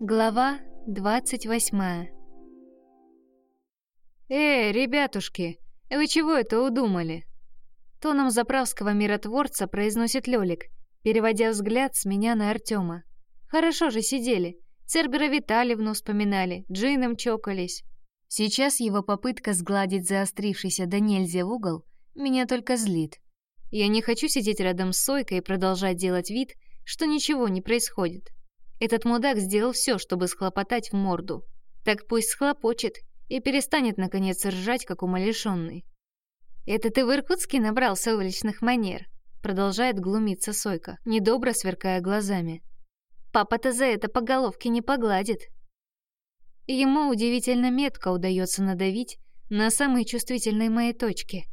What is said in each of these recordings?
Глава 28 «Эй, ребятушки, вы чего это удумали?» Тоном заправского миротворца произносит Лёлик, переводя взгляд с меня на Артема. «Хорошо же сидели, Цербера Витальевну вспоминали, джином чокались». Сейчас его попытка сгладить заострившийся до нельзя угол меня только злит. Я не хочу сидеть рядом с Сойкой и продолжать делать вид, что ничего не происходит. Этот мудак сделал все, чтобы схлопотать в морду. Так пусть схлопочет и перестанет, наконец, ржать, как умалишенный. «Это ты в Иркутске набрался уличных манер?» Продолжает глумиться Сойка, недобро сверкая глазами. «Папа-то за это по головке не погладит». Ему удивительно метко удается надавить на самые чувствительные мои точки.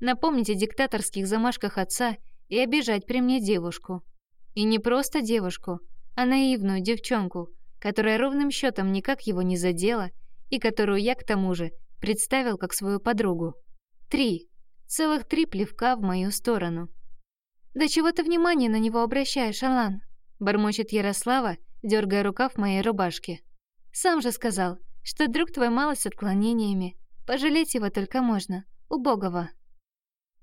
Напомнить о диктаторских замашках отца и обижать при мне девушку. И не просто девушку, а наивную девчонку, которая ровным счетом никак его не задела и которую я, к тому же, представил как свою подругу. Три. Целых три плевка в мою сторону. «Да чего ты внимание на него обращаешь, Алан?» бормочет Ярослава, дергая рукав моей рубашки. «Сам же сказал, что друг твой мало с отклонениями. Пожалеть его только можно, убогого».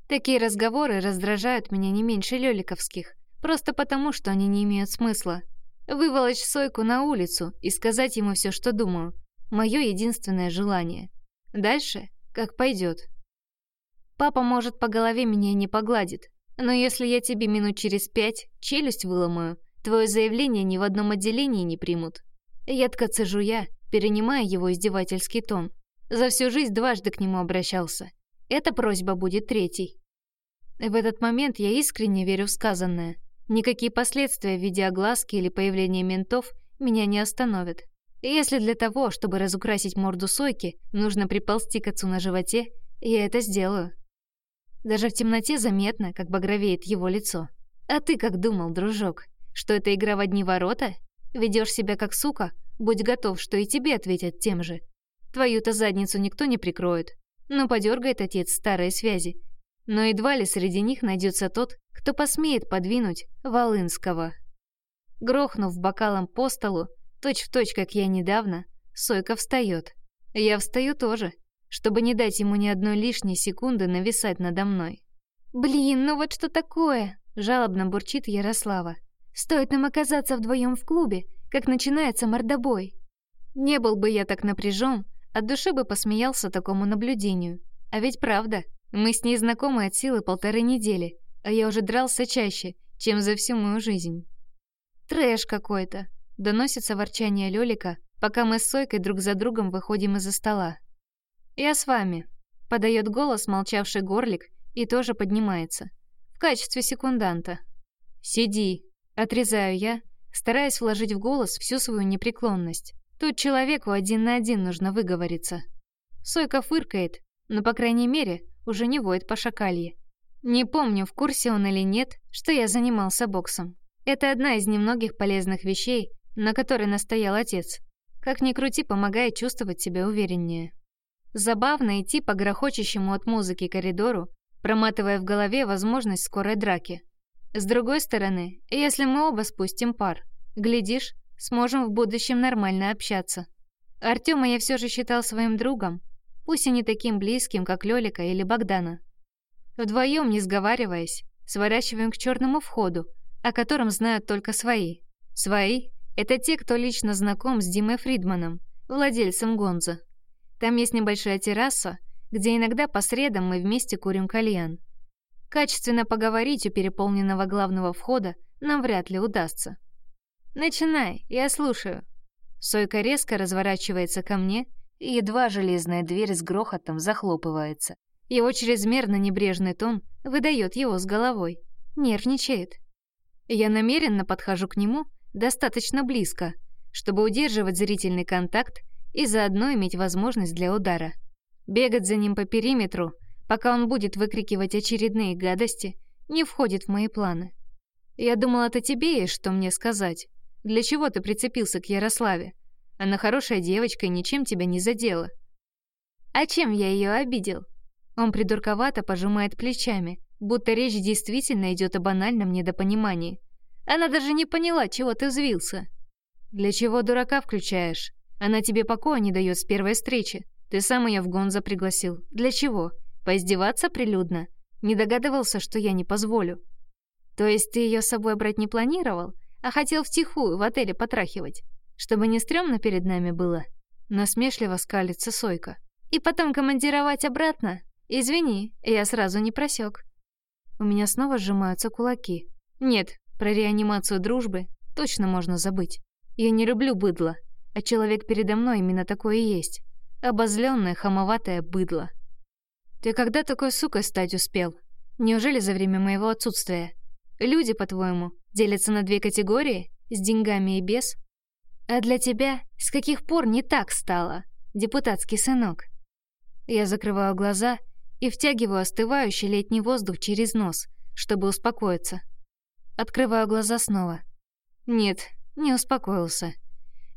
Такие разговоры раздражают меня не меньше лёликовских, просто потому, что они не имеют смысла. Выволочь Сойку на улицу и сказать ему все, что думаю. Мое единственное желание. Дальше как пойдет. Папа, может, по голове меня не погладит, но если я тебе минут через пять челюсть выломаю, твое заявление ни в одном отделении не примут. Едко цежу я, перенимая его издевательский тон. За всю жизнь дважды к нему обращался. Эта просьба будет третьей. В этот момент я искренне верю в сказанное — Никакие последствия в виде огласки или появления ментов меня не остановят. Если для того, чтобы разукрасить морду Сойки, нужно приползти к отцу на животе, я это сделаю. Даже в темноте заметно, как багровеет его лицо. А ты как думал, дружок, что это игра в одни ворота? Ведешь себя как сука, будь готов, что и тебе ответят тем же. Твою-то задницу никто не прикроет. Но подергает отец старые связи, но едва ли среди них найдется тот, кто посмеет подвинуть Волынского. Грохнув бокалом по столу, точь-в-точь, точь, как я недавно, Сойка встает. Я встаю тоже, чтобы не дать ему ни одной лишней секунды нависать надо мной. «Блин, ну вот что такое?» — жалобно бурчит Ярослава. «Стоит нам оказаться вдвоем в клубе, как начинается мордобой». Не был бы я так напряжен, от души бы посмеялся такому наблюдению. А ведь правда, мы с ней знакомы от силы полторы недели, а я уже дрался чаще, чем за всю мою жизнь. Трэш какой-то, доносится ворчание Лёлика, пока мы с Сойкой друг за другом выходим из-за стола. Я с вами, подает голос молчавший горлик и тоже поднимается. В качестве секунданта. Сиди, отрезаю я, стараясь вложить в голос всю свою непреклонность. Тут человеку один на один нужно выговориться. Сойка фыркает, но, по крайней мере, уже не воет по шакалье. Не помню, в курсе он или нет, что я занимался боксом. Это одна из немногих полезных вещей, на которой настоял отец. Как ни крути, помогает чувствовать себя увереннее. Забавно идти по грохочущему от музыки коридору, проматывая в голове возможность скорой драки. С другой стороны, если мы оба спустим пар, глядишь, сможем в будущем нормально общаться. Артема я все же считал своим другом, пусть и не таким близким, как Лёлика или Богдана. Вдвоем, не сговариваясь, сворачиваем к черному входу, о котором знают только свои. Свои — это те, кто лично знаком с Димой Фридманом, владельцем Гонза. Там есть небольшая терраса, где иногда по средам мы вместе курим кальян. Качественно поговорить у переполненного главного входа нам вряд ли удастся. «Начинай, я слушаю». Сойка резко разворачивается ко мне — и едва железная дверь с грохотом захлопывается. Его чрезмерно небрежный тон выдает его с головой. Нервничает. Я намеренно подхожу к нему достаточно близко, чтобы удерживать зрительный контакт и заодно иметь возможность для удара. Бегать за ним по периметру, пока он будет выкрикивать очередные гадости, не входит в мои планы. Я думал, это тебе есть что мне сказать. Для чего ты прицепился к Ярославе? Она хорошая девочка и ничем тебя не задела. А чем я ее обидел? Он придурковато пожимает плечами, будто речь действительно идет о банальном недопонимании. Она даже не поняла, чего ты взвился. Для чего дурака включаешь? Она тебе покоя не дает с первой встречи. Ты сам ее в гонза пригласил. Для чего? Поиздеваться прилюдно? Не догадывался, что я не позволю. То есть ты ее с собой брать не планировал, а хотел втихую в отеле потрахивать, чтобы не стрёмно перед нами было? Насмешливо скалится Сойка. И потом командировать обратно? Извини, я сразу не просек. У меня снова сжимаются кулаки. Нет, про реанимацию дружбы точно можно забыть. Я не люблю быдло, а человек передо мной именно такое и есть. Обозленное, хамоватое быдло. Ты когда такой сукой стать успел? Неужели за время моего отсутствия? Люди, по-твоему, делятся на две категории, с деньгами и без? А для тебя с каких пор не так стало, депутатский сынок? Я закрываю глаза и втягиваю остывающий летний воздух через нос, чтобы успокоиться. Открываю глаза снова. Нет, не успокоился.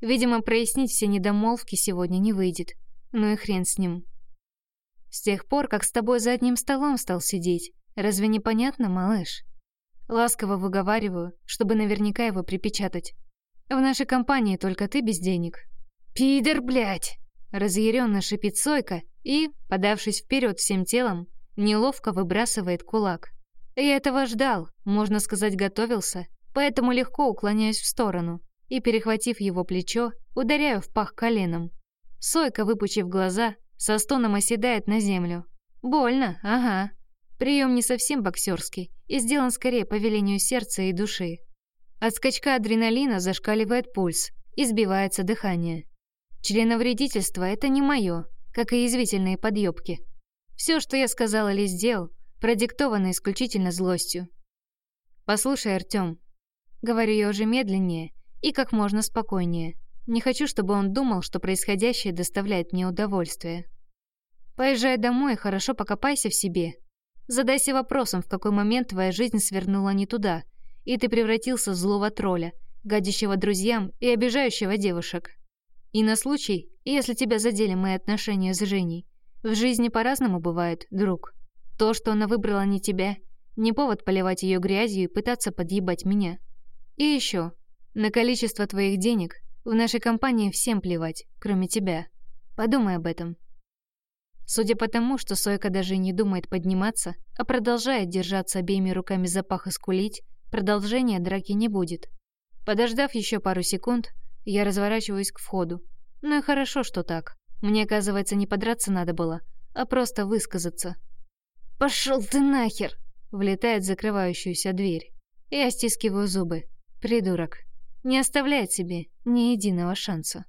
Видимо, прояснить все недомолвки сегодня не выйдет. Ну и хрен с ним. С тех пор, как с тобой за одним столом стал сидеть. Разве не понятно, малыш? Ласково выговариваю, чтобы наверняка его припечатать. В нашей компании только ты без денег. Пидор, блядь! Разъяренно шипит Сойка и, подавшись вперед всем телом, неловко выбрасывает кулак. Я этого ждал, можно сказать, готовился, поэтому легко уклоняюсь в сторону и, перехватив его плечо, ударяю в пах коленом. Сойка, выпучив глаза, со стоном оседает на землю. Больно, ага. Прием не совсем боксерский и сделан скорее по велению сердца и души. От скачка адреналина зашкаливает пульс и сбивается дыхание. Членовредительство — это не мое, как и язвительные подъебки. Все, что я сказал или сделал, продиктовано исключительно злостью. «Послушай, Артём», — говорю я уже медленнее и как можно спокойнее. Не хочу, чтобы он думал, что происходящее доставляет мне удовольствие. Поезжай домой и хорошо покопайся в себе. Задайся вопросом, в какой момент твоя жизнь свернула не туда, и ты превратился в злого тролля, гадящего друзьям и обижающего девушек. И на случай, если тебя задели мои отношения с Женей, в жизни по-разному бывает, друг. То, что она выбрала не тебя, не повод поливать ее грязью и пытаться подъебать меня. И еще, на количество твоих денег в нашей компании всем плевать, кроме тебя. Подумай об этом. Судя по тому, что Сойка даже не думает подниматься, а продолжает держаться обеими руками за пах и скулить, продолжения драки не будет. Подождав еще пару секунд, я разворачиваюсь к входу. Ну и хорошо, что так. Мне, оказывается, не подраться надо было, а просто высказаться. «Пошел ты нахер!» — влетает закрывающуюся дверь. Я стискиваю зубы. Придурок не оставляет себе ни единого шанса.